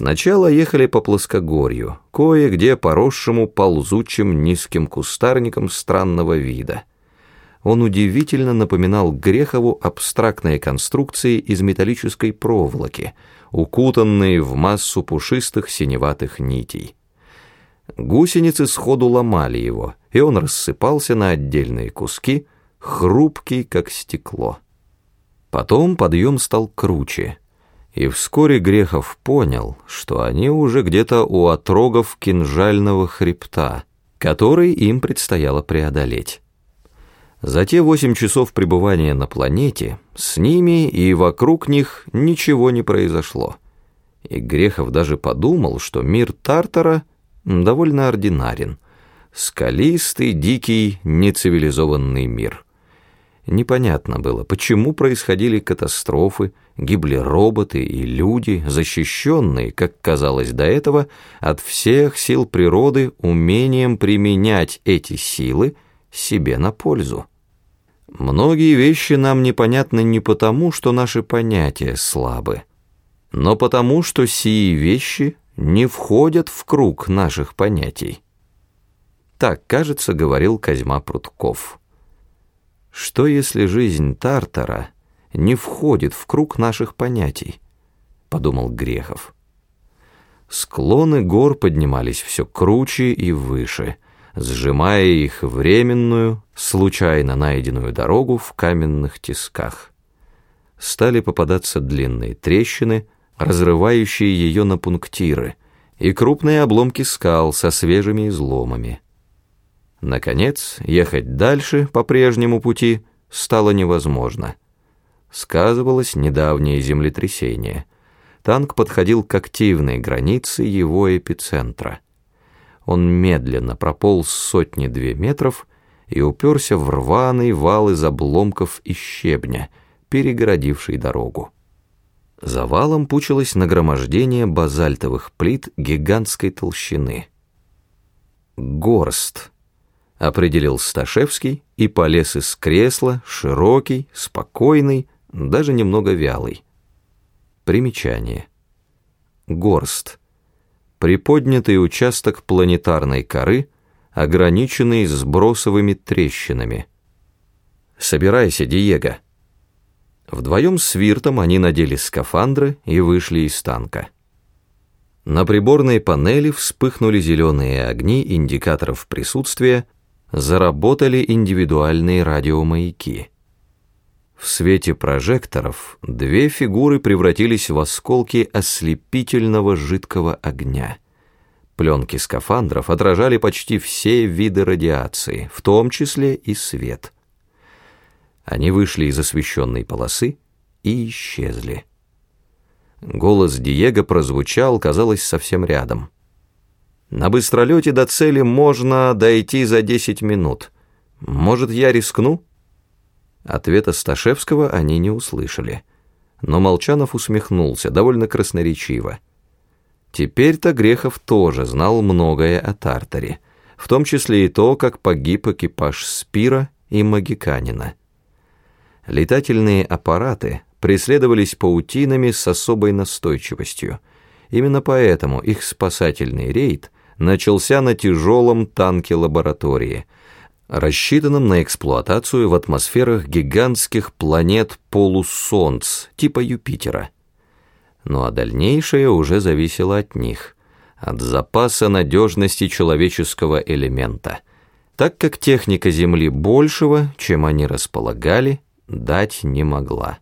Сначала ехали по плоскогорью, кое-где поросшему ползучим низким кустарником странного вида. Он удивительно напоминал Грехову абстрактные конструкции из металлической проволоки, укутанные в массу пушистых синеватых нитей. Гусеницы сходу ломали его, и он рассыпался на отдельные куски, хрупкий, как стекло. Потом подъем стал круче, и вскоре Грехов понял, что они уже где-то у отрогов кинжального хребта, который им предстояло преодолеть. За те восемь часов пребывания на планете с ними и вокруг них ничего не произошло. И Грехов даже подумал, что мир Тартара довольно ординарен. Скалистый, дикий, нецивилизованный мир. Непонятно было, почему происходили катастрофы, гибли роботы и люди, защищенные, как казалось до этого, от всех сил природы умением применять эти силы себе на пользу. Многие вещи нам непонятны не потому, что наши понятия слабы, но потому, что сии вещи не входят в круг наших понятий. Так, кажется, говорил Козьма Прутков. Что если жизнь Тартара не входит в круг наших понятий? Подумал Грехов. Склоны гор поднимались все круче и выше, сжимая их временную, случайно найденную дорогу в каменных тисках. Стали попадаться длинные трещины — разрывающие ее на пунктиры, и крупные обломки скал со свежими изломами. Наконец, ехать дальше по прежнему пути стало невозможно. Сказывалось недавнее землетрясение. Танк подходил к активной границе его эпицентра. Он медленно прополз сотни-две метров и уперся в рваный вал из обломков и щебня, перегородивший дорогу. Завалом пучилось нагромождение базальтовых плит гигантской толщины. «Горст», — определил Сташевский и полез из кресла, широкий, спокойный, даже немного вялый. Примечание. Горст. Приподнятый участок планетарной коры, ограниченный сбросовыми трещинами. «Собирайся, Диего», Вдвоем с Виртом они надели скафандры и вышли из танка. На приборной панели вспыхнули зеленые огни индикаторов присутствия, заработали индивидуальные радиомаяки. В свете прожекторов две фигуры превратились в осколки ослепительного жидкого огня. Пленки скафандров отражали почти все виды радиации, в том числе и свет – они вышли из освещенной полосы и исчезли. Голос Диего прозвучал, казалось, совсем рядом. «На быстролете до цели можно дойти за десять минут. Может, я рискну?» Ответа Сташевского они не услышали. Но Молчанов усмехнулся, довольно красноречиво. Теперь-то Грехов тоже знал многое о Тартаре, в том числе и то, как погиб экипаж Спира и Магиканина. Летательные аппараты преследовались паутинами с особой настойчивостью. Именно поэтому их спасательный рейд начался на тяжелом танке лаборатории, рассчитанном на эксплуатацию в атмосферах гигантских планет-полусолнц типа Юпитера. Ну а дальнейшее уже зависело от них, от запаса надежности человеческого элемента, так как техника Земли большего, чем они располагали, дать не могла.